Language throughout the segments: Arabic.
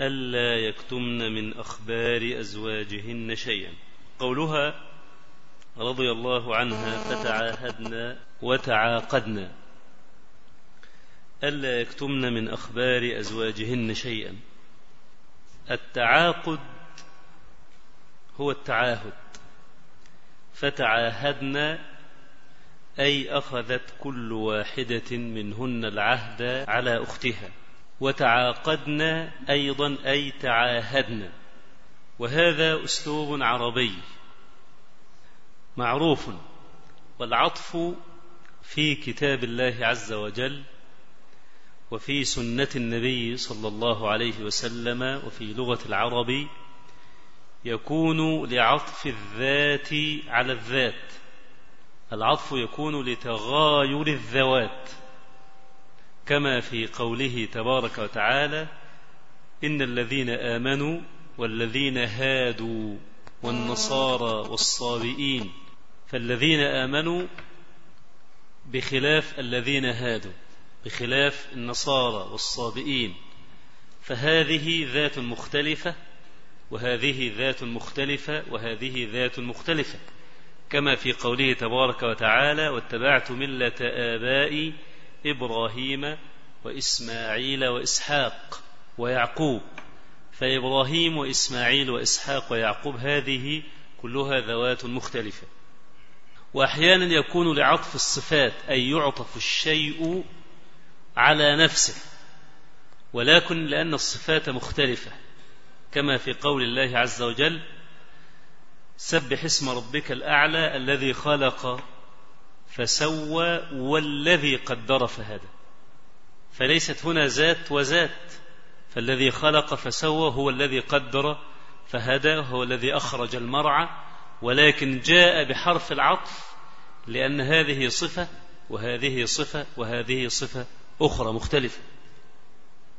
ألا يكتمن من أخبار أزواجهن شيئا. قولها رضي الله عنها فتعاهدنا وتعاقدنا. ألا يكتمن من أخبار أزواجهن شيئا. التعاقد هو التعاهد. فتعاهدنا أي أخذت كل واحدة منهن العهد على أختها. وتعاقدنا أيضا أي تعاهدنا. وهذا أسلوب عربي معروف. والعطف في كتاب الله عز وجل وفي سنة النبي صلى الله عليه وسلم وفي لغة العرب يكون لعطف الذات على الذات. العطف يكون لتغاير الذوات. كما في قوله تبارك وتعالى إن الذين آمنوا والذين هادوا والنصارى والصابئين فالذين آمنوا بخلاف الذين هادوا بخلاف النصارى والصابئين. فهذه ذات مختلفة وهذه ذات مختلفة وهذه ذات مختلفة. كما في قوله تبارك وتعالى واتبعت ملة آبائي إبراهيم وإسماعيل وإسحاق ويعقوب. فإبراهيم وإسماعيل وإسحاق ويعقوب هذه كلها ذوات مختلفة. وأحيانا يكون لعطف الصفات أي يعطف الشيء على نفسه ولكن لأن الصفات مختلفة كما في قول الله عز وجل سبح اسم ربك الأعلى الذي خلق فسوى والذي قدر فهدى. فليست هنا ذات وذات. فالذي خلق فسوى هو الذي قدر فهدى هو الذي أخرج المرعى. ولكن جاء بحرف العطف لأن هذه صفة وهذه صفة وهذه صفة أخرى مختلفة.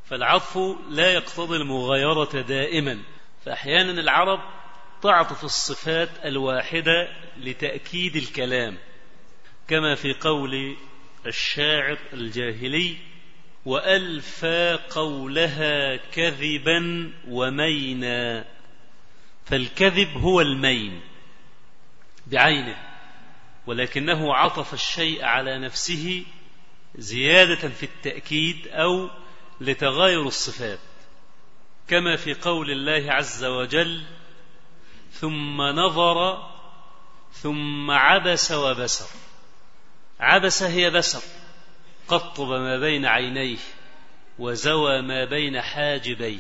فالعطف لا يقتضي المغايرة دائما. فأحيانا العرب تعطف الصفات الواحدة لتأكيد الكلام. كما في قول الشاعر الجاهلي وألفى قولها كذبا ومينا فالكذب هو المين بعينه ولكنه عطف الشيء على نفسه زيادة في التأكيد أو لتغاير الصفات كما في قول الله عز وجل ثم نظر ثم عبس وبسر عبس هي بسر قطب ما بين عينيه وزوى ما بين حاجبيه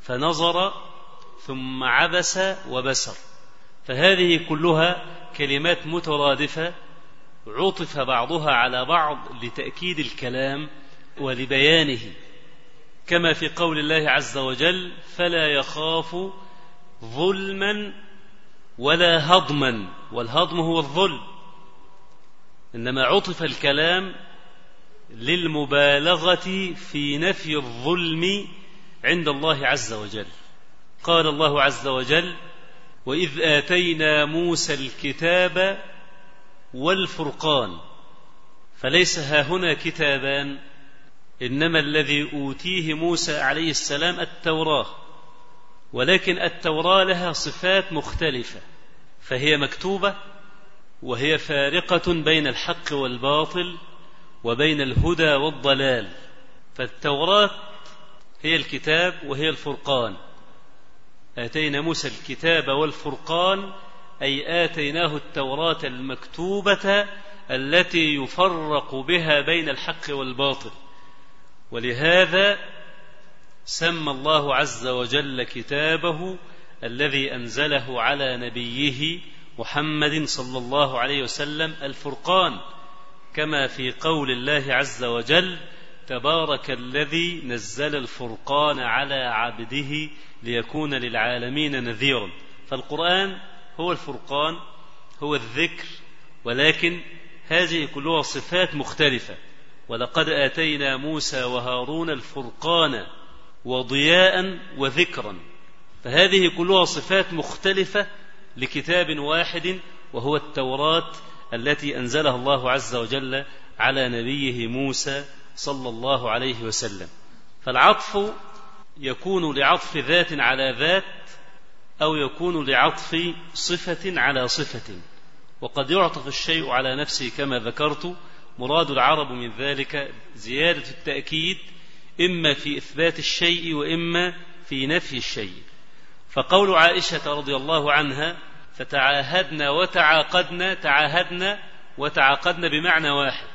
فنظر ثم عبس وبسر. فهذه كلها كلمات مترادفة عطف بعضها على بعض لتأكيد الكلام ولبيانه. كما في قول الله عز وجل فلا يخاف ظلما ولا هضما والهضم هو الظلم. إنما عطف الكلام للمبالغة في نفي الظلم عند الله عز وجل. قال الله عز وجل وإذ آتينا موسى الكتاب والفرقان فليس ها هنا كتابان إنما الذي أوتيه موسى عليه السلام التوراة ولكن التوراة لها صفات مختلفة فهي مكتوبة وهي فارقة بين الحق والباطل وبين الهدى والضلال. فالتوراة هي الكتاب وهي الفرقان. آتينا موسى الكتاب والفرقان أي آتيناه التوراة المكتوبة التي يفرق بها بين الحق والباطل. ولهذا سمى الله عز وجل كتابه الذي أنزله على نبيه محمد صلى الله عليه وسلم الفرقان كما في قول الله عز وجل تبارك الذي نزل الفرقان على عبده ليكون للعالمين نذيرا. فالقرآن هو الفرقان هو الذكر ولكن هذه كلها صفات مختلفة. ولقد آتينا موسى وهارون الفرقان وضياء وذكرا. فهذه كلها صفات مختلفة لكتاب واحد وهو التوراة التي أنزلها الله عز وجل على نبيه موسى صلى الله عليه وسلم. فالعطف يكون لعطف ذات على ذات أو يكون لعطف صفة على صفة. وقد يعطف الشيء على نفسه كما ذكرت. مراد العرب من ذلك زيادة التأكيد إما في إثبات الشيء وإما في نفي الشيء. فقول عائشة رضي الله عنها فتعاهدنا وتعاقدنا تعاهدنا وتعاقدنا بمعنى واحد.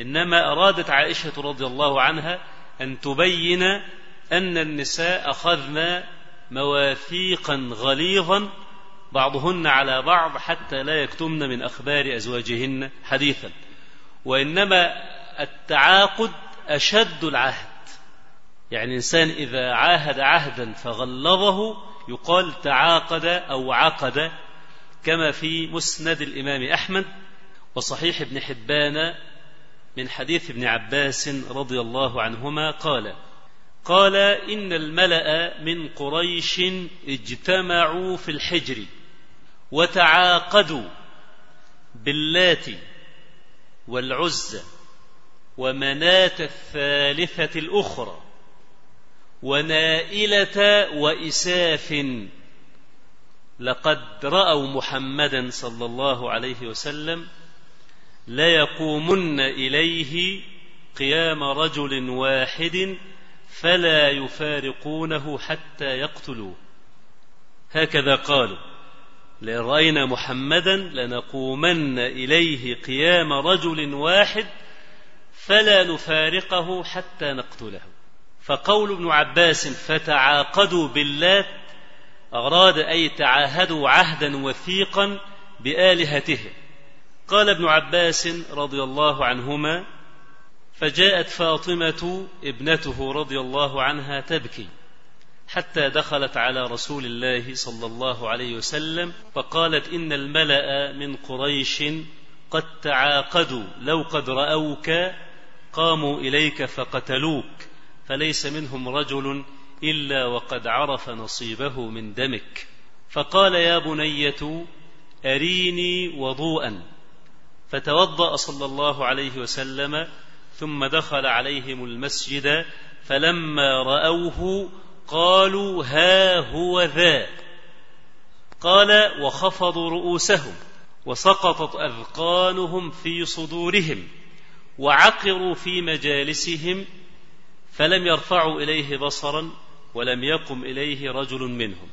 إنما أرادت عائشة رضي الله عنها أن تبين أن النساء أخذن مواثيقا غليظا بعضهن على بعض حتى لا يكتمن من أخبار أزواجهن حديثا. وإنما التعاقد أشد العهد. يعني الإنسان إذا عاهد عهدا فغلظه يقال تعاقد أو عقد كما في مسند الإمام أحمد وصحيح ابن حبان من حديث ابن عباس رضي الله عنهما قال قال إن الملأ من قريش اجتمعوا في الحجر وتعاقدوا باللات والعزى ومناة الثالثة الأخرى ونائلة وإساف لقد رأوا محمدا صلى الله عليه وسلم ليقومن إليه قيام رجل واحد فلا يفارقونه حتى يقتلوه. هكذا قالوا لئن رأينا محمدا لنقومن إليه قيام رجل واحد فلا نفارقه حتى نقتله. فقول ابن عباس فتعاقدوا باللات أراد أي تعاهدوا عهدا وثيقا بآلهتهم قال ابن عباس رضي الله عنهما فجاءت فاطمة ابنته رضي الله عنها تبكي حتى دخلت على رسول الله صلى الله عليه وسلم فقالت إن الملأ من قريش قد تعاقدوا لو قد رأوك قاموا إليك فقتلوك فليس منهم رجل إلا وقد عرف نصيبه من دمك. فقال يا بنية أريني وضوءا. فتوضأ صلى الله عليه وسلم ثم دخل عليهم المسجد فلما رأوه قالوا ها هو ذا. قال وخفضوا رؤوسهم وسقطت أذقانهم في صدورهم وعقروا في مجالسهم فلم يرفعوا إليه بصرا ولم يقم إليه رجل منهم.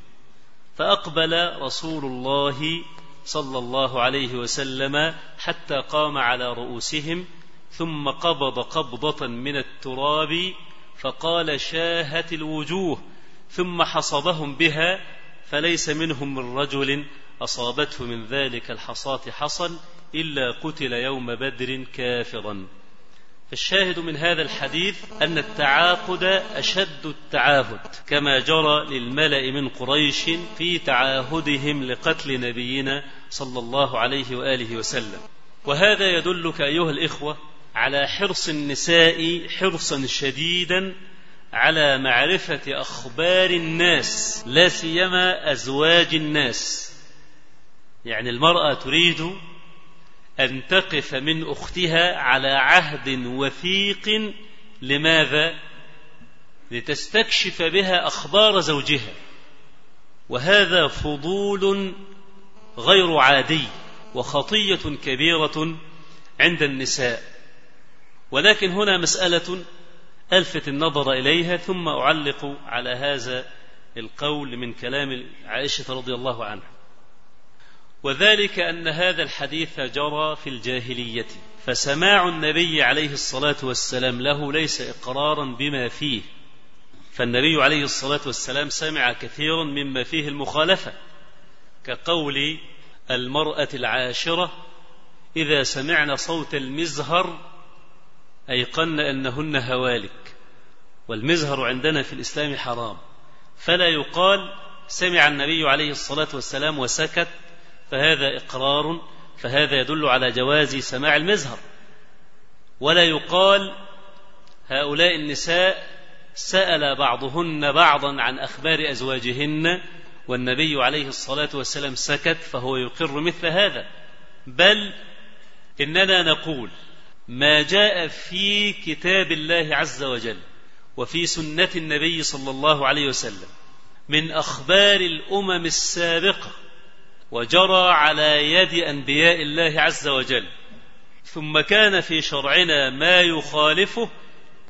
فأقبل رسول الله صلى الله عليه وسلم حتى قام على رؤوسهم ثم قبض قبضة من التراب فقال شاهت الوجوه ثم حصبهم بها فليس منهم من رجل أصابته من ذلك الحصاة حصن إلا قتل يوم بدر كافرا. الشاهد من هذا الحديث أن التعاقد أشد التعاهد كما جرى للملأ من قريش في تعاهدهم لقتل نبينا صلى الله عليه وآله وسلم. وهذا يدلك أيها الإخوة على حرص النساء حرصا شديدا على معرفة أخبار الناس لا سيما أزواج الناس. يعني المرأة تريد أن تقف من أختها على عهد وثيق لماذا؟ لتستكشف بها أخبار زوجها. وهذا فضول غير عادي وخطية كبيرة عند النساء. ولكن هنا مسألة ألفت النظر إليها ثم أعلق على هذا القول من كلام عائشة رضي الله عنها. وذلك أن هذا الحديث جرى في الجاهلية فسماع النبي عليه الصلاة والسلام له ليس إقرارا بما فيه. فالنبي عليه الصلاة والسلام سمع كثيرا مما فيه المخالفة كقول المرأة العاشرة إذا سمعن صوت المزهر أيقن أنهن هوالك والمزهر عندنا في الإسلام حرام فلا يقال سمع النبي عليه الصلاة والسلام وسكت فهذا إقرار فهذا يدل على جواز سماع المزهر. ولا يقال هؤلاء النساء سأل بعضهن بعضا عن أخبار أزواجهن والنبي عليه الصلاة والسلام سكت فهو يقر مثل هذا. بل إننا نقول ما جاء في كتاب الله عز وجل وفي سنة النبي صلى الله عليه وسلم من أخبار الأمم السابقة وجرى على يد أنبياء الله عز وجل. ثم كان في شرعنا ما يخالفه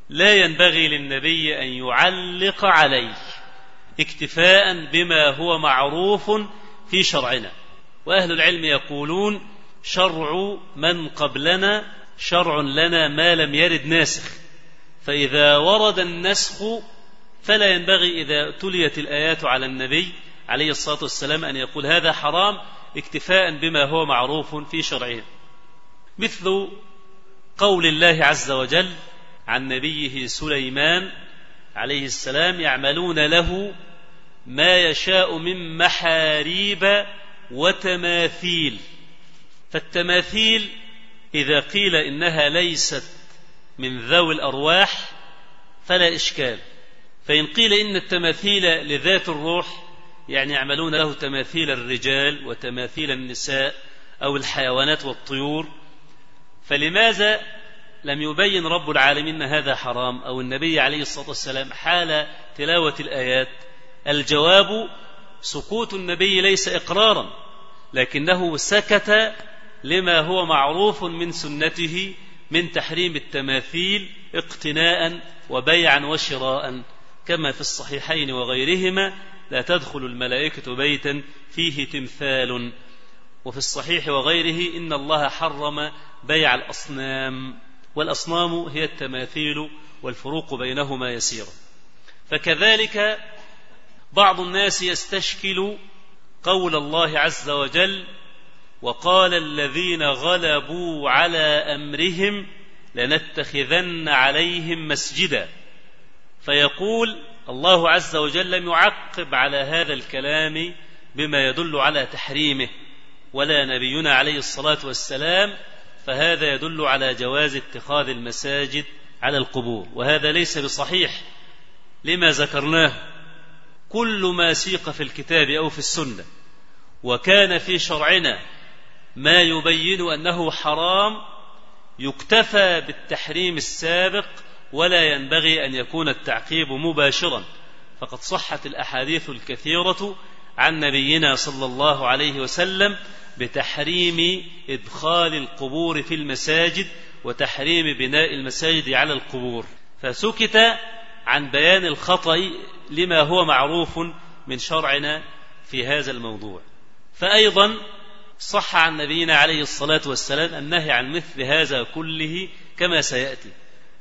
لا ينبغي للنبي أن يعلق عليه اكتفاء بما هو معروف في شرعنا. وأهل العلم يقولون شرع من قبلنا شرع لنا ما لم يرد ناسخ. فإذا ورد النسخ فلا ينبغي إذا تليت الآيات على النبي عليه الصلاة والسلام أن يقول هذا حرام اكتفاء بما هو معروف في شرعه. مثل قول الله عز وجل عن نبيه سليمان عليه السلام يعملون له ما يشاء من محاريب وتماثيل. فالتماثيل إذا قيل إنها ليست من ذوي الأرواح فلا إشكال. فإن قيل إن التماثيل لذات الروح يعني يعملون له تماثيل الرجال وتماثيل النساء أو الحيوانات والطيور. فلماذا لم يبين رب العالمين هذا حرام؟ أو النبي عليه الصلاة والسلام حال تلاوة الآيات الجواب سكوت النبي ليس إقرارا لكنه سكت لما هو معروف من سنته من تحريم التماثيل اقتناء وبيعا وشراء كما في الصحيحين وغيرهما. لا تدخل الملائكة بيتا فيه تمثال. وفي الصحيح وغيره إن الله حرم بيع الأصنام والأصنام هي التماثيل والفروق بينهما يسيرة فكذلك بعض الناس يستشكل قول الله عز وجل وقال الذين غلبوا على أمرهم لنتخذن عليهم مسجدا. فيقول الله عز وجل لم يعقب على هذا الكلام بما يدل على تحريمه ولا نبينا عليه الصلاة والسلام فهذا يدل على جواز اتخاذ المساجد على القبور. وهذا ليس بصحيح. لما ذكرناه؟ كل ما سيق في الكتاب أو في السنة. وكان في شرعنا ما يبين أنه حرام يكتفى بالتحريم السابق ولا ينبغي أن يكون التعقيب مباشرا. فقد صحت الأحاديث الكثيرة عن نبينا صلى الله عليه وسلم بتحريم إدخال القبور في المساجد وتحريم بناء المساجد على القبور. فسكت عن بيان الخطأ لما هو معروف من شرعنا في هذا الموضوع. فأيضا صح عن نبينا عليه الصلاة والسلام النهي عن مثل هذا كله كما سيأتي.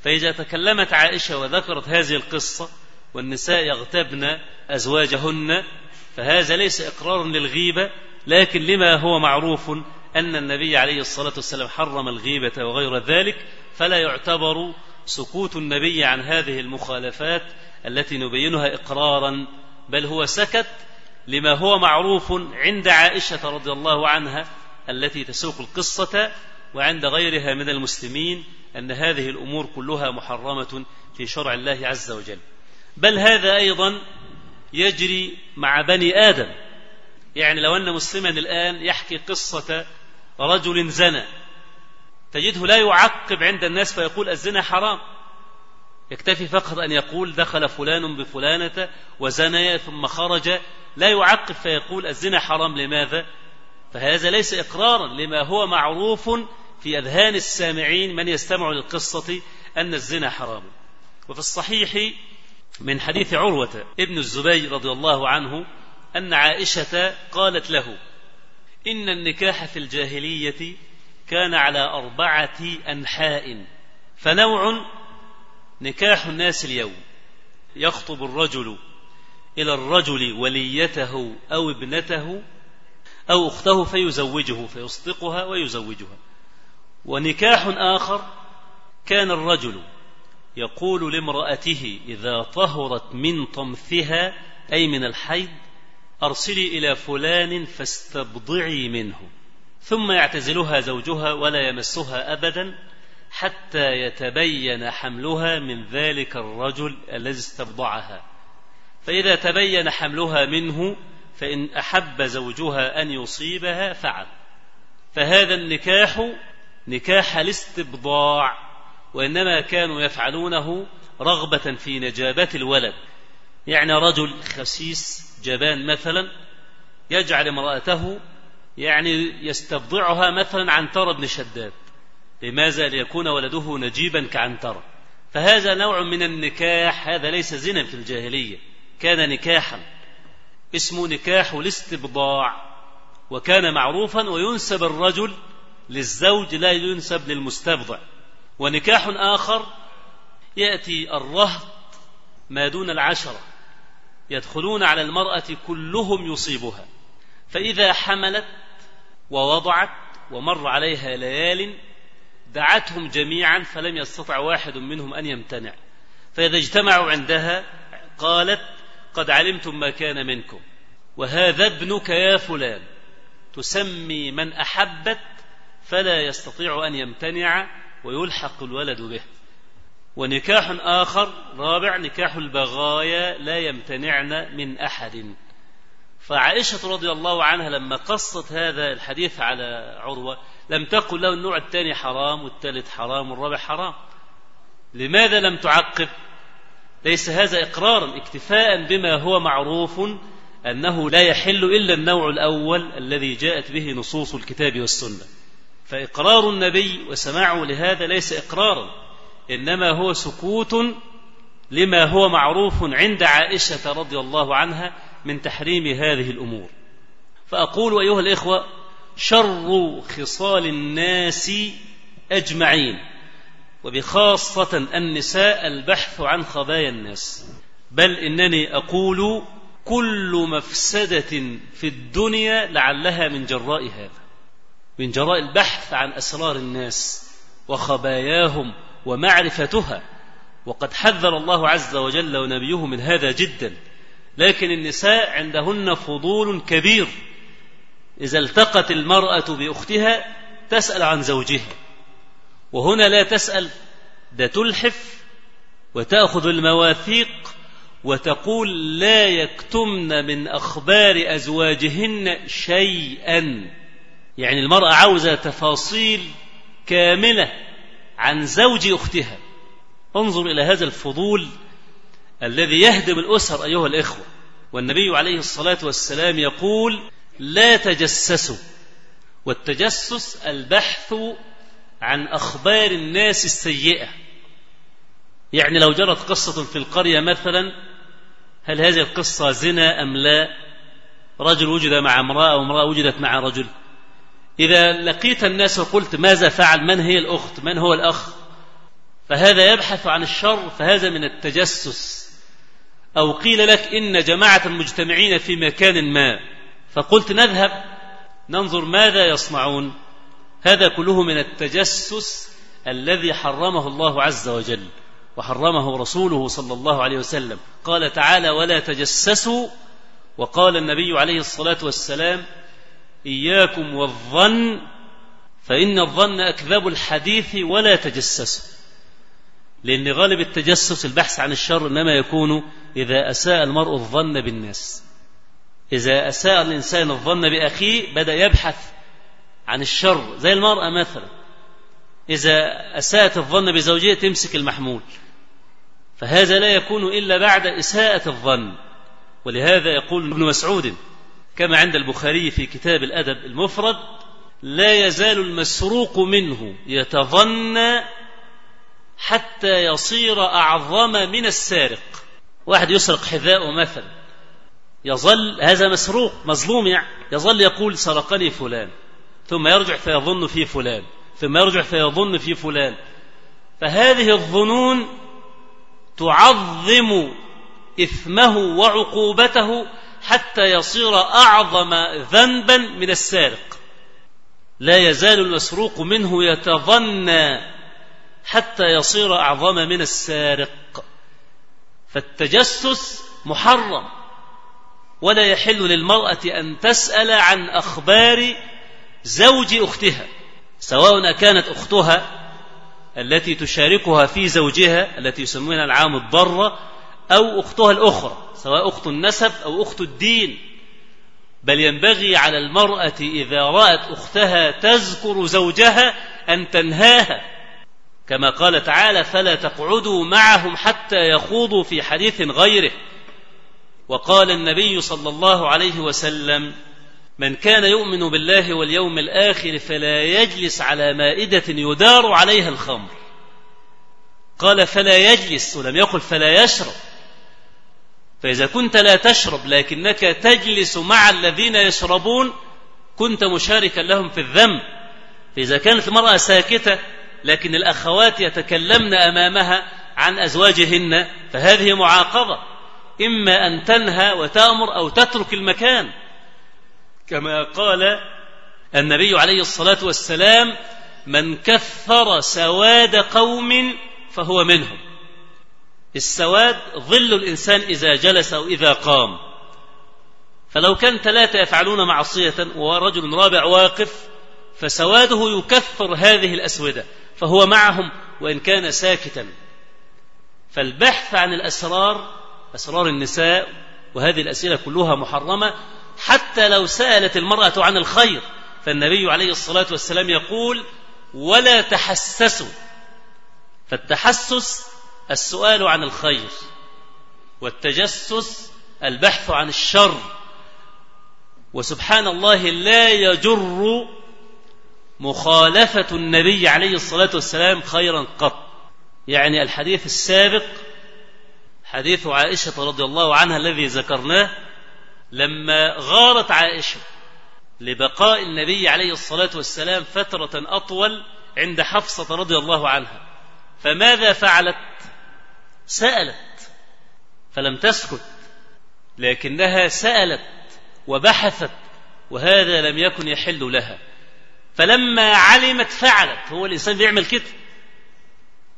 فإذا تكلمت عائشة وذكرت هذه القصة والنساء يغتبن أزواجهن فهذا ليس إقرارا للغيبة لكن لما هو معروف أن النبي عليه الصلاة والسلام حرم الغيبة وغير ذلك فلا يعتبر سكوت النبي عن هذه المخالفات التي نبينها إقرارا بل هو سكت لما هو معروف عند عائشة رضي الله عنها التي تسوق القصة وعند غيرها من المسلمين أن هذه الأمور كلها محرمة في شرع الله عز وجل. بل هذا أيضا يجري مع بني آدم. يعني لو أن مسلما الآن يحكي قصة رجل زنى تجده لا يعقب عند الناس فيقول الزنا حرام. يكتفي فقط أن يقول دخل فلان بفلانة وزنى ثم خرج لا يعقب فيقول الزنا حرام. لماذا؟ فهذا ليس إقرارا لما هو معروف في أذهان السامعين من يستمع للقصة أن الزنا حرام. وفي الصحيح من حديث عروة ابن الزبير رضي الله عنه أن عائشة قالت له إن النكاح في الجاهلية كان على أربعة أنحاء فنوع نكاح الناس اليوم يخطب الرجل إلى الرجل وليته أو ابنته أو أخته فيزوجه فيصدقها ويزوجها. ونكاح آخر كان الرجل يقول لامرأته إذا طهرت من طمثها أي من الحيض أرسلي إلى فلان فاستبضعي منه. ثم يعتزلها زوجها ولا يمسها أبدا حتى يتبين حملها من ذلك الرجل الذي استبضعها. فإذا تبين حملها منه فإن أحب زوجها أن يصيبها فعل. فهذا النكاح نكاح الاستبضاع وإنما كانوا يفعلونه رغبة في نجابة الولد. يعني رجل خسيس جبان مثلا يجعل امرأته يعني يستبضعها مثلا عنتر بن شداد. لماذا؟ ليكون ولده نجيبا كعنترة فهذا نوع من النكاح هذا ليس زنا في الجاهلية. كان نكاحا. اسمه نكاح الاستبضاع. وكان معروفا وينسب الرجل للزوج لا ينسب للمستبضع. ونكاح آخر يأتي الرهط ما دون العشرة. يدخلون على المرأة كلهم يصيبها. فإذا حملت ووضعت ومر عليها ليال دعتهم جميعا فلم يستطع واحد منهم أن يمتنع. فإذا اجتمعوا عندها قالت قد علمتم ما كان منكم. وهذا ابنك يا فلان. تسمي من أحبت فلا يستطيع أن يمتنع ويلحق الولد به. ونكاح آخر رابع نكاح البغايا لا يمتنعن من أحد. فعائشة رضي الله عنها لما قصت هذا الحديث على عروة لم تقل له النوع الثاني حرام والثالث حرام والرابع حرام. لماذا لم تعقب؟ ليس هذا إقرارا اكتفاء بما هو معروف أنه لا يحل إلا النوع الأول الذي جاءت به نصوص الكتاب والسنة. فإقرار النبي وسماعه لهذا ليس إقرارا إنما هو سكوت لما هو معروف عند عائشة رضي الله عنها من تحريم هذه الأمور. فأقول أيها الإخوة شر خصال الناس أجمعين وبخاصة النساء البحث عن خبايا الناس. بل إنني أقول كل مفسدة في الدنيا لعلها من جراء هذا. من جراء البحث عن أسرار الناس وخباياهم ومعرفتها. وقد حذر الله عز وجل ونبيه من هذا جدا. لكن النساء عندهن فضول كبير. إذا التقت المرأة بأختها تسأل عن زوجها. وهنا لا تسأل ده تلحف وتأخذ المواثيق وتقول لا يكتمن من أخبار أزواجهن شيئا. يعني المرأة عاوزة تفاصيل كاملة عن زوج أختها. انظر إلى هذا الفضول الذي يهدم الأسر أيها الإخوة. والنبي عليه الصلاة والسلام يقول لا تجسسوا. والتجسس البحث عن أخبار الناس السيئة. يعني لو جرت قصة في القرية مثلا هل هذه القصة زنا أم لا؟ رجل وجد مع امرأة وامرأة وجدت مع رجل. إذا لقيت الناس وقلت ماذا فعل؟ من هي الأخت؟ من هو الأخ؟ فهذا يبحث عن الشر فهذا من التجسس. أو قيل لك إن جماعة مجتمعين في مكان ما. فقلت نذهب ننظر ماذا يصنعون. هذا كله من التجسس الذي حرمه الله عز وجل وحرمه رسوله صلى الله عليه وسلم. قال تعالى ولا تجسسوا. وقال النبي عليه الصلاة والسلام إياكم والظن فإن الظن أكذب الحديث ولا تجسسوا لأن غالب التجسس البحث عن الشر إنما يكون إذا أساء المرء الظن بالناس. إذا أساء الإنسان الظن بأخيه بدأ يبحث عن الشر. زي المرأة مثلا. إذا أساءت الظن بزوجها تمسك المحمول. فهذا لا يكون إلا بعد إساءة الظن. ولهذا يقول ابن مسعود كما عند البخاري في كتاب الأدب المفرد لا يزال المسروق منه يتظنى حتى يصير أعظم من السارق. واحد يسرق حذاءه مثلا يظل هذا مسروق مظلوم يعني يظل يقول سرقني فلان ثم يرجع فيظن في فلان ثم يرجع فيظن في فلان. فهذه الظنون تعظم إثمه وعقوبته حتى يصير أعظم ذنبا من السارق. لا يزال المسروق منه يتظنى حتى يصير أعظم من السارق. فالتجسس محرم ولا يحل للمرأة أن تسأل عن أخبار زوج أختها سواء كانت أختها التي تشاركها في زوجها التي يسمونها العام الضرة أو أختها الأخرى سواء أخت النسب أو أخت الدين. بل ينبغي على المرأة إذا رأت أختها تذكر زوجها أن تنهاها. كما قال تعالى فلا تقعدوا معهم حتى يخوضوا في حديث غيره وقال النبي صلى الله عليه وسلم من كان يؤمن بالله واليوم الآخر فلا يجلس على مائدة يدار عليها الخمر قال فلا يجلس ولم يقل فلا يشرب فإذا كنت لا تشرب لكنك تجلس مع الذين يشربون كنت مشاركا لهم في الذنب فإذا كانت المرأة ساكتة لكن الأخوات يتكلمن أمامها عن أزواجهن فهذه معاقبة إما أن تنهى وتأمر أو تترك المكان. كما قال النبي عليه الصلاة والسلام من كثر سواد قوم فهو منهم. السواد ظل الإنسان إذا جلس أو إذا قام. فلو كان ثلاثة يفعلون معصية ورجل رابع واقف فسواده يكثر هذه الأسودة فهو معهم وإن كان ساكتا. فالبحث عن الأسرار أسرار النساء وهذه الأسئلة كلها محرمة حتى لو سألت المرأة عن الخير فالنبي عليه الصلاة والسلام يقول ولا تحسسوا. فالتحسس السؤال عن الخير والتجسس البحث عن الشر وسبحان الله لا يجر مخالفة النبي عليه الصلاة والسلام خيرا قط. يعني الحديث السابق حديث عائشة رضي الله عنها الذي ذكرناه لما غارت عائشة لبقاء النبي عليه الصلاة والسلام فترة أطول عند حفصة رضي الله عنها فماذا فعلت؟ سألت فلم تسكت لكنها سألت وبحثت وهذا لم يكن يحل لها. فلما علمت فعلت هو الإنسان بيعمل كده.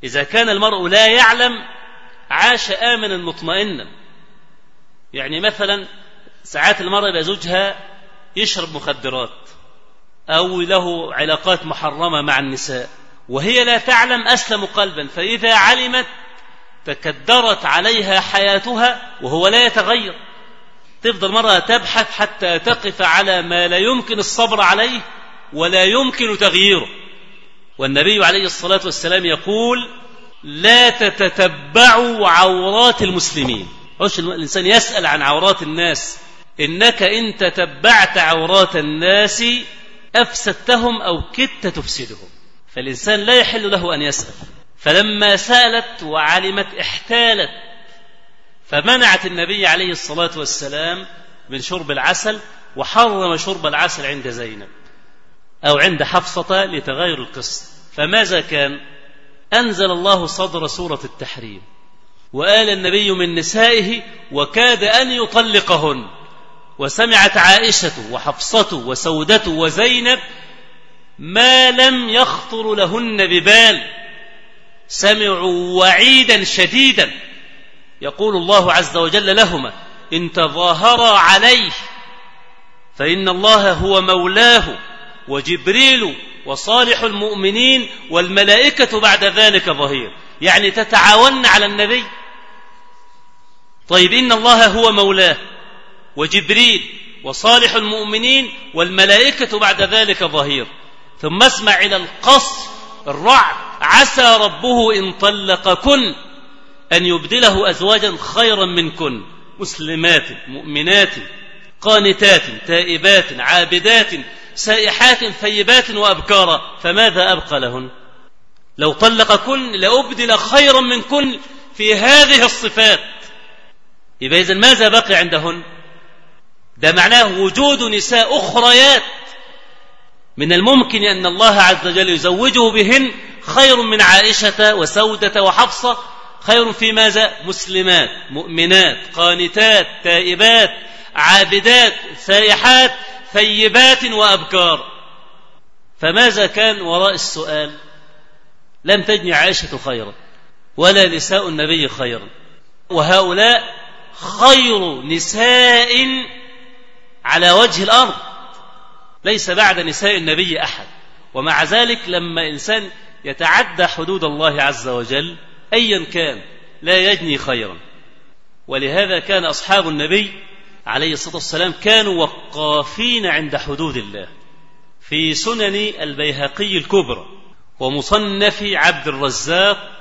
إذا كان المرء لا يعلم عاش آمنا مطمئنا. يعني مثلا ساعات المرأة يبقى زوجها يشرب مخدرات أو له علاقات محرمة مع النساء وهي لا تعلم أسلم قلبا فإذا علمت تكدرت عليها حياتها وهو لا يتغير. تفضل مرة تبحث حتى تقف على ما لا يمكن الصبر عليه ولا يمكن تغييره. والنبي عليه الصلاة والسلام يقول لا تتتبعوا عورات المسلمين. عش الإنسان يسأل عن عورات الناس. إنك إن تتبعت عورات الناس أفسدتهم أو كدت تفسدهم. فالإنسان لا يحل له أن يسأل. فلما سالت وعلمت احتالت فمنعت النبي عليه الصلاة والسلام من شرب العسل وحرم شرب العسل عند زينب أو عند حفصة لتغير القصة. فماذا كان؟ أنزل الله صدر سورة التحريم وآل النبي من نسائه وكاد أن يطلقهن. وسمعت عائشة وحفصة وسودة وزينب ما لم يخطر لهن ببال. سمعوا وعيدا شديدا. يقول الله عز وجل لهما إن تظاهرا عليه فإن الله هو مولاه وجبريل وصالح المؤمنين والملائكة بعد ذلك ظهير. يعني تتعاون على النبي. طيب إن الله هو مولاه وجبريل وصالح المؤمنين والملائكة بعد ذلك ظهير. ثم اسمع إلى القصر الرعد عسى ربه إن طلقكن أن يبدله أزواجا خيرا منكن. مسلمات مؤمنات قانتات تائبات عابدات سائحات ثيبات وأبكارا فماذا أبقى لهن؟ لو طلقكن لأبدل خيرا منكن في هذه الصفات. يبقى إذا ماذا بقي عندهن؟ ده معناه وجود نساء أخريات. من الممكن أن الله عز وجل يزوجه بهن خير من عائشة وسودة وحفصة خير في ماذا؟ مسلمات مؤمنات قانتات تائبات عابدات سائحات ثيبات وأبكار. فماذا كان وراء السؤال؟ لم تجني عائشة خيرا ولا نساء النبي خيرا. وهؤلاء خير نساء على وجه الأرض. ليس بعد نساء النبي أحد. ومع ذلك لما إنسان يتعدى حدود الله عز وجل أيا كان لا يجني خيرا. ولهذا كان أصحاب النبي عليه الصلاة والسلام كانوا وقافين عند حدود الله. في سنن البيهقي الكبرى ومصنف عبد الرزاق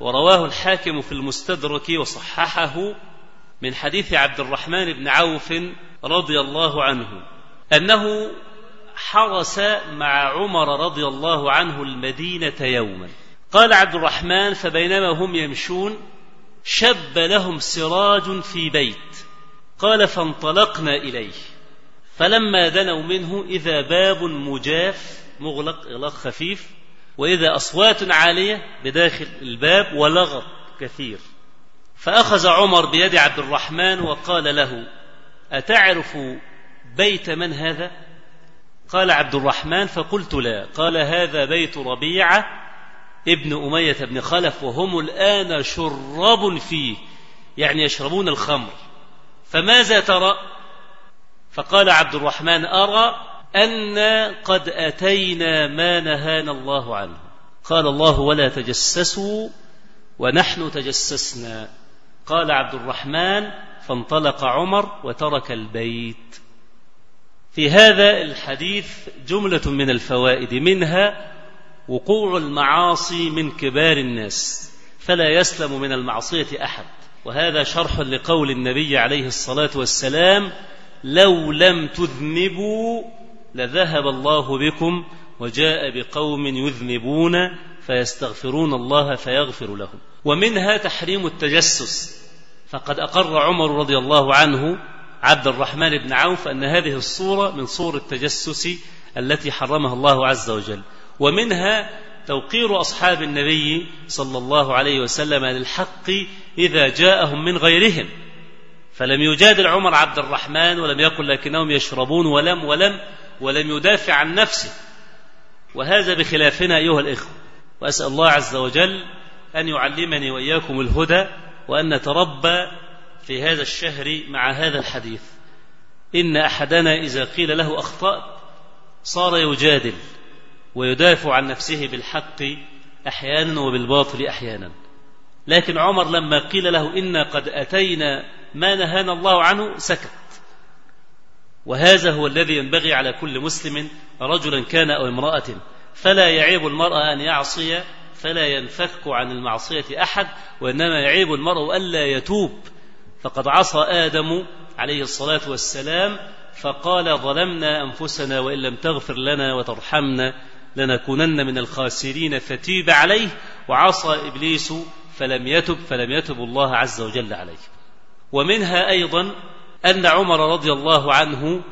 ورواه الحاكم في المستدرك وصححه من حديث عبد الرحمن بن عوف رضي الله عنه. أنه حرس مع عمر رضي الله عنه المدينة يوما. قال عبد الرحمن فبينما هم يمشون شب لهم سراج في بيت. قال فانطلقنا إليه. فلما دنوا منه إذا باب مجاف مغلق إغلاق خفيف وإذا أصوات عالية بداخل الباب ولغط كثير. فأخذ عمر بيد عبد الرحمن وقال له أتعرف بيت من هذا؟ قال عبد الرحمن فقلت لا. قال هذا بيت ربيعة ابن أمية بن خلف وهم الآن شراب فيه يعني يشربون الخمر. فماذا ترى؟ فقال عبد الرحمن أرى أن قد أتينا ما نهانا الله عنه. قال الله ولا تجسسوا ونحن تجسسنا. قال عبد الرحمن فانطلق عمر وترك البيت. في هذا الحديث جملة من الفوائد منها وقوع المعاصي من كبار الناس فلا يسلم من المعصية أحد. وهذا شرح لقول النبي عليه الصلاة والسلام لو لم تذنبوا لذهب الله بكم وجاء بقوم يذنبون فيستغفرون الله فيغفر لهم. ومنها تحريم التجسس. فقد أقر عمر رضي الله عنه عبد الرحمن بن عوف أن هذه الصورة من صور التجسس التي حرمها الله عز وجل. ومنها توقير أصحاب النبي صلى الله عليه وسلم للحق إذا جاءهم من غيرهم. فلم يجادل عمر عبد الرحمن ولم يقل لكنهم يشربون ولم ولم ولم يدافع عن نفسه. وهذا بخلافنا أيها الإخوة. وأسأل الله عز وجل أن يعلمني وإياكم الهدى وأن نتربى في هذا الشهر مع هذا الحديث. إن أحدنا إذا قيل له أخطأت صار يجادل ويدافع عن نفسه بالحق أحيانا وبالباطل أحيانا. لكن عمر لما قيل له إنا قد أتينا ما نهانا الله عنه سكت. وهذا هو الذي ينبغي على كل مسلم رجلا كان أو امرأة. فلا يعيب المرأة أن يعصي فلا ينفك عن المعصية أحد وإنما يعيب المرء ألا يتوب. فقد عصى آدم عليه الصلاة والسلام فقال ظلمنا أنفسنا وإن لم تغفر لنا وترحمنا لنكونن من الخاسرين فتيب عليه وعصى إبليس فلم يتب فلم يتب الله عز وجل عليه. ومنها أيضا أن عمر رضي الله عنه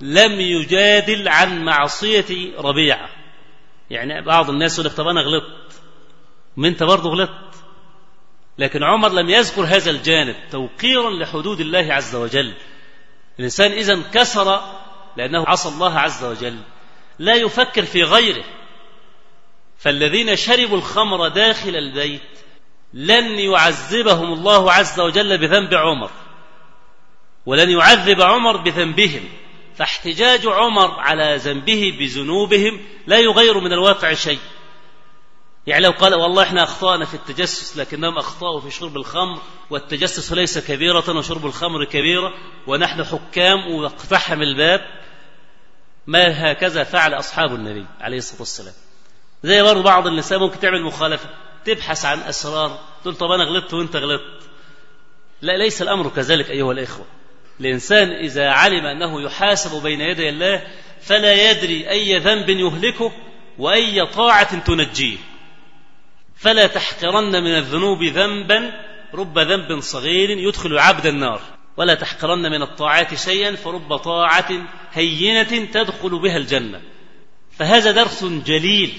لم يجادل عن معصية ربيعة. يعني بعض الناس يقول لك طب أنا غلطت. ما أنت برضه غلطت. لكن عمر لم يذكر هذا الجانب توقيرا لحدود الله عز وجل. الإنسان إذا كسر لأنه عصى الله عز وجل لا يفكر في غيره. فالذين شربوا الخمر داخل البيت لن يعذبهم الله عز وجل بذنب عمر ولن يعذب عمر بذنبهم. فاحتجاج عمر على ذنبه بذنوبهم لا يغير من الواقع شيء. يعني لو قال والله إحنا أخطأنا في التجسس لكنهم أخطأوا في شرب الخمر والتجسس ليس كبيرة وشرب الخمر كبيرة ونحن حكام واقتحم الباب. ما هكذا فعل أصحاب النبي عليه الصلاة والسلام. زي برضه بعض النساء ممكن تعمل مخالفه تبحث عن أسرار. تقول طب أنا غلطت وأنت غلطت لا ليس الأمر كذلك أيها الإخوة. الإنسان إذا علم أنه يحاسب بين يدي الله فلا يدري أي ذنب يهلكه وأي طاعة تنجيه. فلا تحقرن من الذنوب ذنبا رب ذنب صغير يدخل العبد النار. ولا تحقرن من الطاعات شيئا فرب طاعة هينة تدخل بها الجنة. فهذا درس جليل.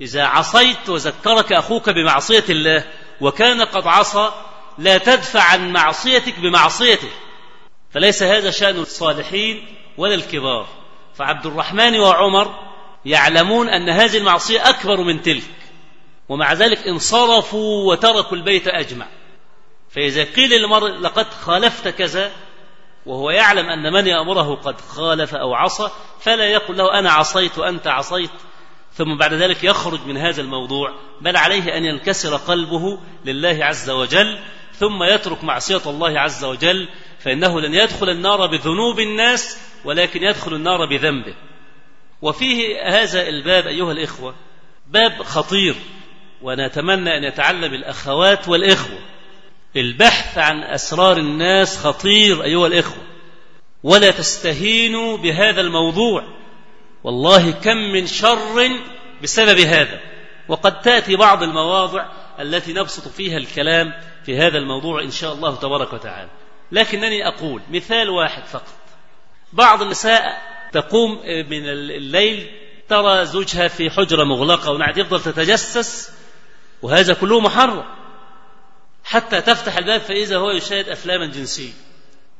إذا عصيت وذكرك أخوك بمعصية الله وكان قد عصى لا تدفع عن معصيتك بمعصيته. فليس هذا شأن الصالحين ولا الكبار. فعبد الرحمن وعمر يعلمون أن هذه المعصية أكبر من تلك. ومع ذلك انصرفوا وتركوا البيت أجمع. فإذا قيل للمرء لقد خالفت كذا وهو يعلم أن من يأمره قد خالف أو عصى فلا يقول له أنا عصيت وأنت عصيت. ثم بعد ذلك يخرج من هذا الموضوع بل عليه أن ينكسر قلبه لله عز وجل ثم يترك معصية الله عز وجل فإنه لن يدخل النار بذنوب الناس ولكن يدخل النار بذنبه. وفيه هذا الباب أيها الإخوة باب خطير. ونتمنى أن يتعلم الأخوات والإخوة. البحث عن أسرار الناس خطير أيها الإخوة. ولا تستهينوا بهذا الموضوع. والله كم من شر بسبب هذا. وقد تأتي بعض المواضع التي نبسط فيها الكلام في هذا الموضوع إن شاء الله تبارك وتعالى. لكنني أقول مثال واحد فقط. بعض النساء تقوم من الليل ترى زوجها في حجرة مغلقة ونعد يفضل تتجسس وهذا كله محرم. حتى تفتح الباب فإذا هو يشاهد أفلاما جنسية.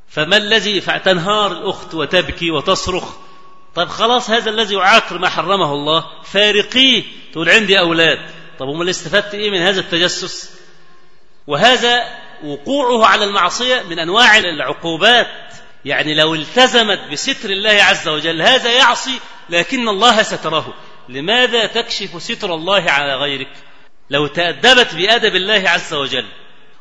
فما الذي تنهار الأخت وتبكي وتصرخ؟ طيب خلاص هذا الذي يعاقر ما حرمه الله فارقيه. تقول عندي أولاد. طب وما استفدت إيه من هذا التجسس؟ وهذا وقوعه على المعصية من أنواع العقوبات. يعني لو التزمت بستر الله عز وجل هذا يعصي لكن الله ستره. لماذا تكشف ستر الله على غيرك؟ لو تأدبت بأدب الله عز وجل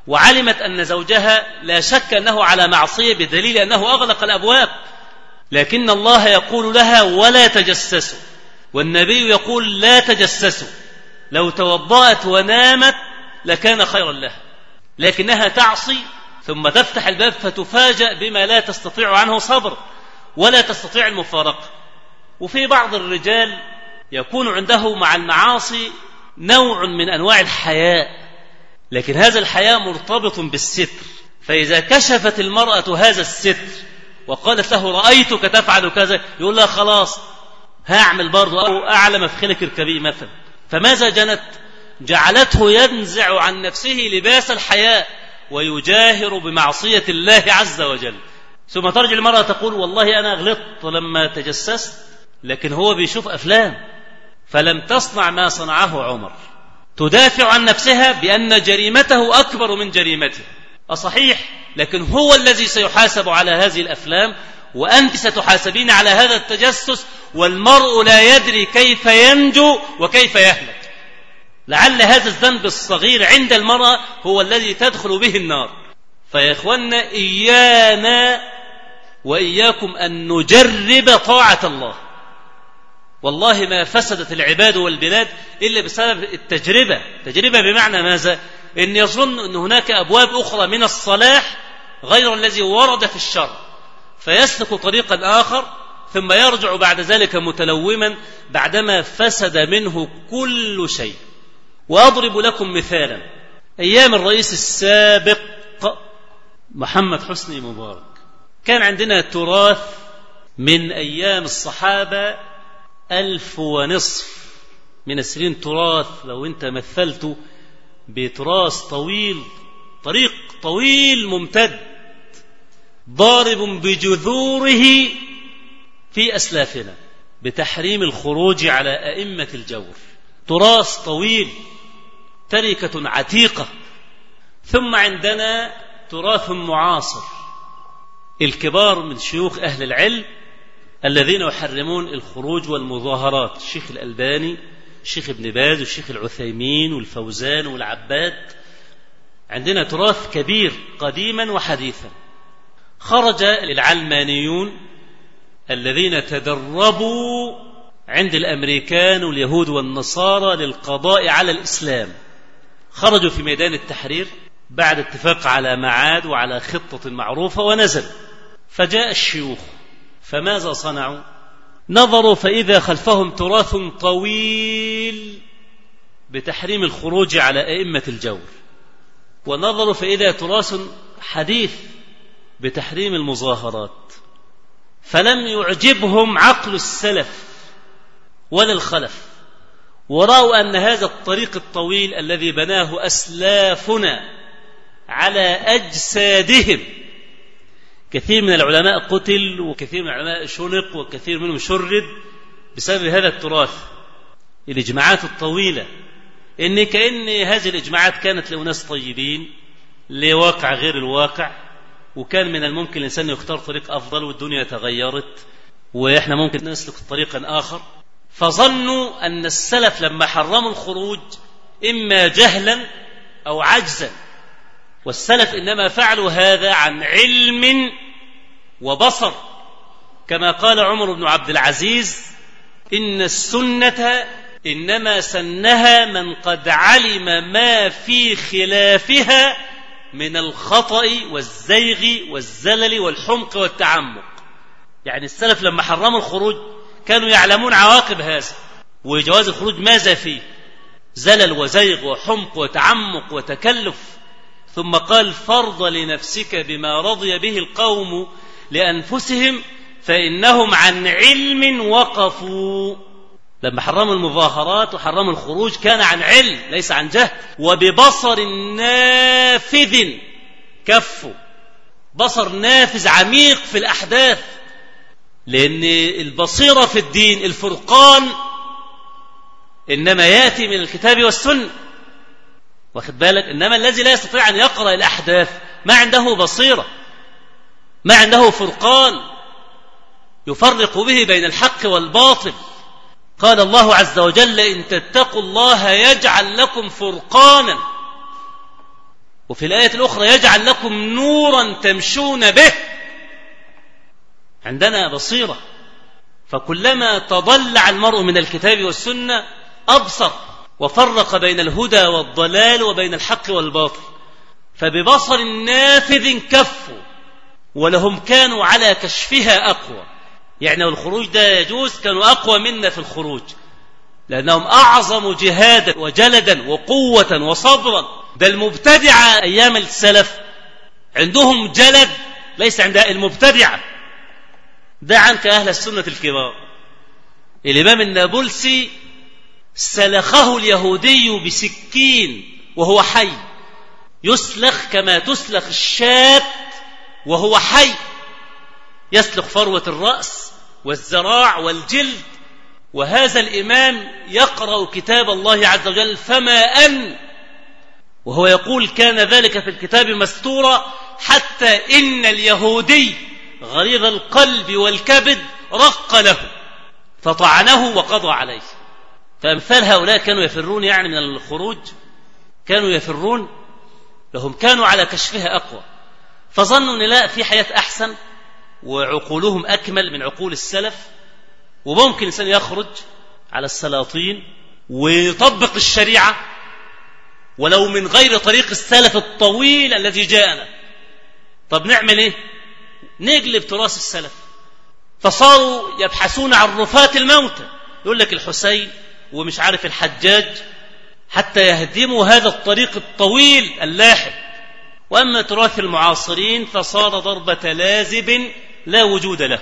وعلمت أن زوجها لا شك أنه على معصية بدليل أنه أغلق الأبواب لكن الله يقول لها ولا تجسسوا. والنبي يقول لا تجسسوا. لو توضأت ونامت لكان خيرا لها. لكنها تعصي ثم تفتح الباب فتفاجأ بما لا تستطيع عنه صبر ولا تستطيع المفارقة. وفي بعض الرجال يكون عنده مع المعاصي نوع من أنواع الحياء. لكن هذا الحياء مرتبط بالستر. فإذا كشفت المرأة هذا الستر وقالت له رأيتك تفعل كذا يقول لها خلاص هعمل برضه أو أعلى مفخلك اركبيه مثلا. فماذا جنت؟ جعلته ينزع عن نفسه لباس الحياء ويجاهر بمعصية الله عز وجل. ثم ترجع المرأة تقول والله أنا غلطت لما تجسست لكن هو بيشوف أفلام. فلم تصنع ما صنعه عمر. تدافع عن نفسها بأن جريمته أكبر من جريمته. أصحيح لكن هو الذي سيحاسب على هذه الأفلام وأنت ستحاسبين على هذا التجسس والمرء لا يدري كيف ينجو وكيف يهلك. لعل هذا الذنب الصغير عند المرأة هو الذي تدخل به النار. فيا إخوانا إيانا وإياكم أن نجرب طاعة الله. والله ما فسدت العباد والبلاد إلا بسبب التجربة. تجربة بمعنى ماذا؟ إن يظن أن هناك أبواب أخرى من الصلاح غير الذي ورد في الشر فيسلك طريقا آخر ثم يرجع بعد ذلك متلوما بعدما فسد منه كل شيء. وأضرب لكم مثالا. أيام الرئيس السابق محمد حسني مبارك. كان عندنا تراث من أيام الصحابة ألف ونصف من السنين تراث. لو أنت مثلته بتراث طويل طريق طويل ممتد ضارب بجذوره في أسلافنا بتحريم الخروج على أئمة الجور. تراث طويل تركة عتيقة. ثم عندنا تراث معاصر. الكبار من شيوخ أهل العلم الذين يحرمون الخروج والمظاهرات الشيخ الألباني الشيخ ابن باز والشيخ العثيمين والفوزان والعباد. عندنا تراث كبير قديما وحديثا. خرج العلمانيون الذين تدربوا عند الأمريكان واليهود والنصارى للقضاء على الإسلام. خرجوا في ميدان التحرير بعد اتفاق على معاد وعلى خطة معروفة ونزل. فجاء الشيوخ. فماذا صنعوا؟ نظروا فإذا خلفهم تراث طويل بتحريم الخروج على أئمة الجور. ونظروا فإذا تراث حديث بتحريم المظاهرات. فلم يعجبهم عقل السلف ولا الخلف. ورأوا أن هذا الطريق الطويل الذي بناه أسلافنا على أجسادهم كثير من العلماء قتل وكثير من العلماء شنق وكثير منهم شرد بسبب هذا التراث. الإجماعات الطويلة. إن كأن هذه الإجماعات كانت لأناس طيبين لواقع غير الواقع وكان من الممكن الإنسان يختار طريق أفضل والدنيا تغيرت وإحنا ممكن نسلك طريقا آخر. فظنوا أن السلف لما حرموا الخروج إما جهلا أو عجزا. والسلف إنما فعلوا هذا عن علم وبصر. كما قال عمر بن عبد العزيز إن السنة إنما سنها من قد علم ما في خلافها من الخطأ والزيغ والزلل والحمق والتعمق. يعني السلف لما حرموا الخروج كانوا يعلمون عواقب هذا وجواز الخروج ماذا فيه؟ زلل وزيغ وحمق وتعمق وتكلف. ثم قال فرض لنفسك بما رضي به القوم لأنفسهم فإنهم عن علم وقفوا. لما حرموا المظاهرات وحرموا الخروج كان عن علم ليس عن جهل. وببصر نافذ كفوا. بصر نافذ عميق في الأحداث. لأن البصيرة في الدين الفرقان إنما يأتي من الكتاب والسنة واخد بالك؟ إنما الذي لا يستطيع أن يقرأ الأحداث ما عنده بصيرة. ما عنده فرقان يفرق به بين الحق والباطل. قال الله عز وجل إن تتقوا الله يجعل لكم فرقانا. وفي الآية الأخرى يجعل لكم نورا تمشون به. عندنا بصيرة. فكلما تضلع المرء من الكتاب والسنة أبصر وفرق بين الهدى والضلال وبين الحق والباطل. فببصر نافذ كفوا ولهم كانوا على كشفها أقوى. يعني الخروج ده يجوز كانوا أقوى منا في الخروج. لأنهم أعظم جهادا وجلدا وقوة وصبرا. ده المبتدعة أيام السلف. عندهم جلد ليس عند المبتدعة ده عنك أهل السنة الكبار. الإمام النابلسي سلخه اليهودي بسكين وهو حي. يسلخ كما تسلخ الشاة وهو حي يسلخ فروة الرأس والزراع والجلد. وهذا الإمام يقرأ كتاب الله عز وجل فما أن. وهو يقول كان ذلك في الكتاب مستورا حتى إن اليهودي غليظ القلب والكبد رق له فطعنه وقضى عليه. فأمثال هؤلاء كانوا يفرون يعني من الخروج كانوا يفرون لهم كانوا على كشفها أقوى. فظنوا أن لا في حياة أحسن وعقولهم أكمل من عقول السلف وممكن الإنسان يخرج على السلاطين ويطبق الشريعة ولو من غير طريق السلف الطويل الذي جاءنا. طب نعمل إيه؟ نقلب تراث السلف. فصاروا يبحثون عن رفات الموتى. يقول لك الحسين ومش عارف الحجاج حتى يهدموا هذا الطريق الطويل اللاحق. وأما تراث المعاصرين فصار ضربة لازب لا وجود له.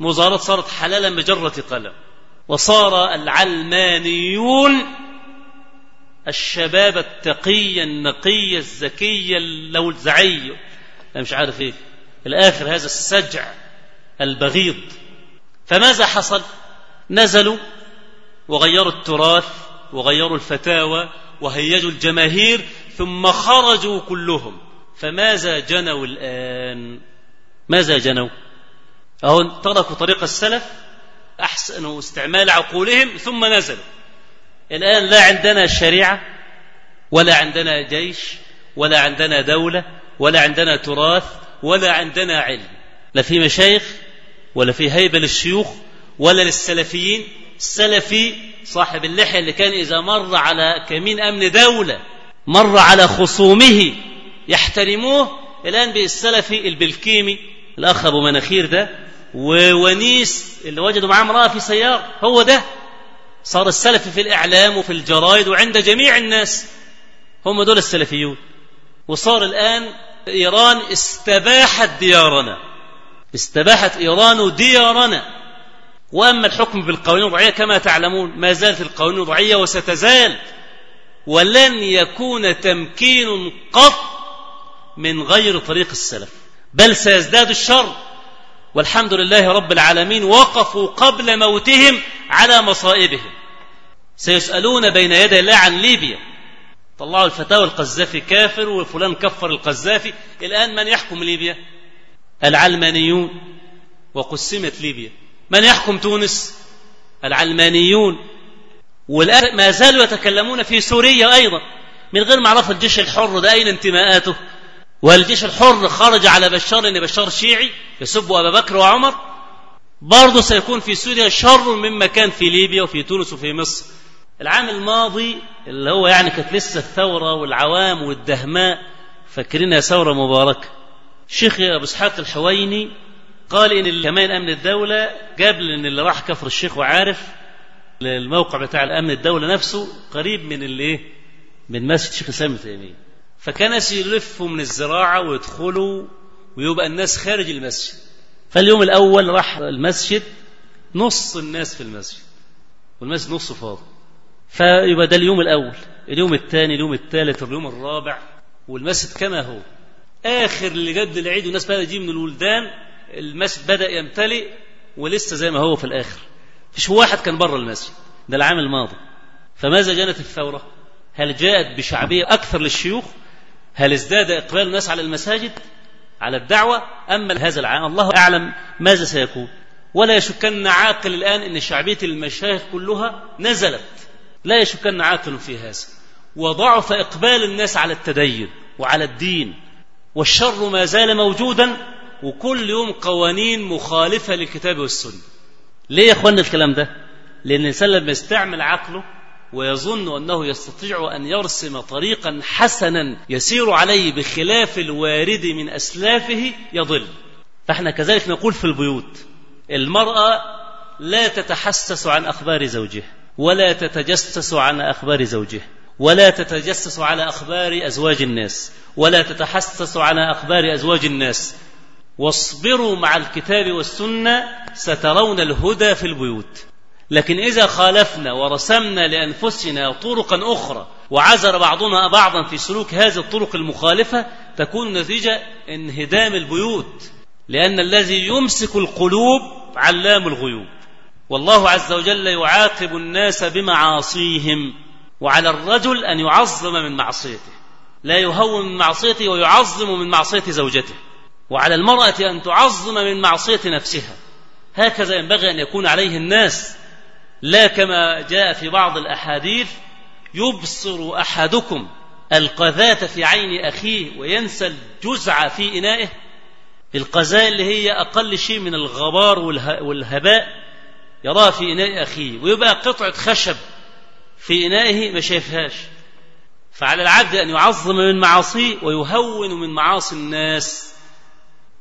مظاهرات صارت حلالا بجرة قلم. وصار العلمانيون الشباب التقي النقي الذكي اللوزعي أنا مش عارف إيه. الآخر هذا السجع البغيض. فماذا حصل؟ نزلوا وغيروا التراث وغيروا الفتاوى وهيجوا الجماهير ثم خرجوا كلهم. فماذا جنوا الآن؟ ماذا جنوا؟ أهو تركوا طريق السلف أحسنوا استعمال عقولهم ثم نزلوا. الآن لا عندنا شريعة ولا عندنا جيش ولا عندنا دولة ولا عندنا تراث ولا عندنا علم. لا في مشايخ ولا في هيبة للشيوخ ولا للسلفيين. السلفي صاحب اللحية اللي كان إذا مر على كمين أمن دولة مر على خصومه يحترموه. الآن بالسلفي البلكيمي الأخ أبو مناخير ده وونيس اللي وجدوا معاه امرأة في سيارة هو ده. صار السلفي في الإعلام وفي الجرائد وعند جميع الناس. هم دول السلفيون. وصار الآن إيران استباحت ديارنا. استباحت إيران ديارنا. وأما الحكم بالقوانين الوضعية كما تعلمون ما زالت القوانين الوضعية وستزال. ولن يكون تمكين قط من غير طريق السلف. بل سيزداد الشر. والحمد لله رب العالمين وقفوا قبل موتهم على مصائبهم. سيسألون بين يدي الله عن ليبيا. طلعوا الفتاوى القذافي كافر وفلان كفر القذافي. الآن من يحكم ليبيا؟ العلمانيون. وقسمت ليبيا. من يحكم تونس؟ العلمانيون. والآن ما زالوا يتكلمون في سوريا أيضا. من غير ما عرف الجيش الحر ده أين انتماءاته؟ والجيش الحر خرج على بشار ان بشار شيعي يسب أبا بكر وعمر. برضه سيكون في سوريا شر مما كان في ليبيا وفي تونس وفي مصر. العام الماضي اللي هو يعني كانت لسه الثورة والعوام والدهماء فاكرينها ثورة مباركة. الشيخ أبو إسحاق الحويني قال إن كمان أمن الدولة جاب إن اللي راح كفر الشيخ وعارف الموقع بتاع الأمن الدولة نفسه قريب من الايه من مسجد شيخ الاسلام ابن فكنس يلفوا من الزراعة ويدخلوا ويبقى الناس خارج المسجد. فاليوم الأول راح المسجد نص الناس في المسجد والمسجد نصه فاضي. فيبقى ده اليوم الأول اليوم الثاني اليوم الثالث اليوم الرابع والمسجد كما هو آخر اللي جد العيد والناس بدأت تجي من الولدان المسجد بدأ يمتلئ ولسه زي ما هو في الآخر. فيش واحد كان بره المسجد ده العام الماضي. فماذا جنت الثورة؟ هل جاءت بشعبية أكثر للشيوخ؟ هل ازداد إقبال الناس على المساجد؟ على الدعوة؟ أما هذا العام؟ الله أعلم ماذا سيكون. ولا يشكن عاقل الآن أن شعبية المشايخ كلها نزلت. لا يشكن عاقل في هذا. وضعف إقبال الناس على التدين وعلى الدين. والشر ما زال موجودا وكل يوم قوانين مخالفة للكتاب والسنة. ليه يا أخوانا الكلام ده؟ لأن الإنسان لما يستعمل عقله ويظن أنه يستطيع أن يرسم طريقا حسنا يسير عليه بخلاف الوارد من أسلافه يضل. فإحنا كذلك نقول في البيوت المرأة لا تتحسس عن أخبار زوجها ولا تتجسس عن أخبار زوجها ولا تتجسس على أخبار أزواج الناس ولا تتحسس على أخبار أزواج الناس. واصبروا مع الكتاب والسنة سترون الهدى في البيوت. لكن إذا خالفنا ورسمنا لأنفسنا طرقا أخرى وعزر بعضنا بعضا في سلوك هذه الطرق المخالفة تكون نتيجة انهدام البيوت لأن الذي يمسك القلوب علام الغيوب. والله عز وجل يعاقب الناس بمعاصيهم وعلى الرجل أن يعظم من معصيته. لا يهون من معصيته ويعظم من معصية زوجته. وعلى المرأة أن تعظم من معصية نفسها. هكذا ينبغي أن يكون عليه الناس لا كما جاء في بعض الأحاديث يبصر أحدكم القذاة في عين أخيه وينسى الجزع في إنائه. القذاة اللي هي أقل شيء من الغبار والهباء يراها في إناء أخيه ويبقى قطعة خشب في إنائه ما شايفهاش فعلى العبد أن يعظم من معاصيه ويهون من معاصي الناس.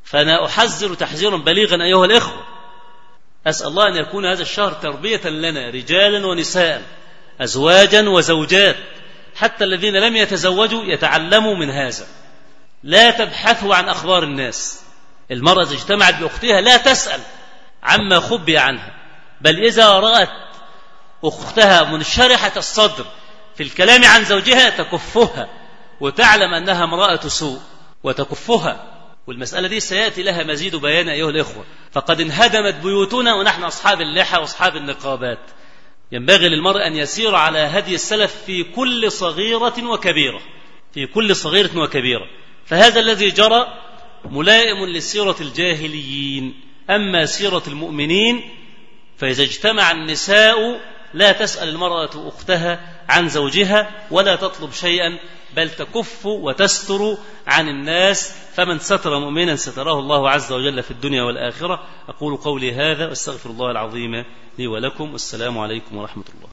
فأنا أحذر تحذيرا بليغا أيها الإخوة. أسأل الله أن يكون هذا الشهر تربية لنا رجالا ونساء أزواجا وزوجات. حتى الذين لم يتزوجوا يتعلموا من هذا. لا تبحثوا عن أخبار الناس. المرأة إذا اجتمعت بأختها لا تسأل عما خبي عنها. بل إذا رأت أختها منشرحة الصدر في الكلام عن زوجها تكفها وتعلم أنها امرأة سوء وتكفها والمسألة دي سيأتي لها مزيد بيان أيها الإخوة. فقد انهدمت بيوتنا ونحن أصحاب اللحى وأصحاب النقابات. ينبغي للمرء أن يسير على هدي السلف في كل صغيرة وكبيرة. في كل صغيرة وكبيرة. فهذا الذي جرى ملائم لسيرة الجاهليين. أما سيرة المؤمنين فإذا اجتمع النساء لا تسأل المرأة أختها عن زوجها ولا تطلب شيئا بل تكف وتستر عن الناس فمن ستر مؤمنا ستره الله عز وجل في الدنيا والآخرة. أقول قولي هذا وأستغفر الله العظيم لي ولكم. والسلام عليكم ورحمة الله.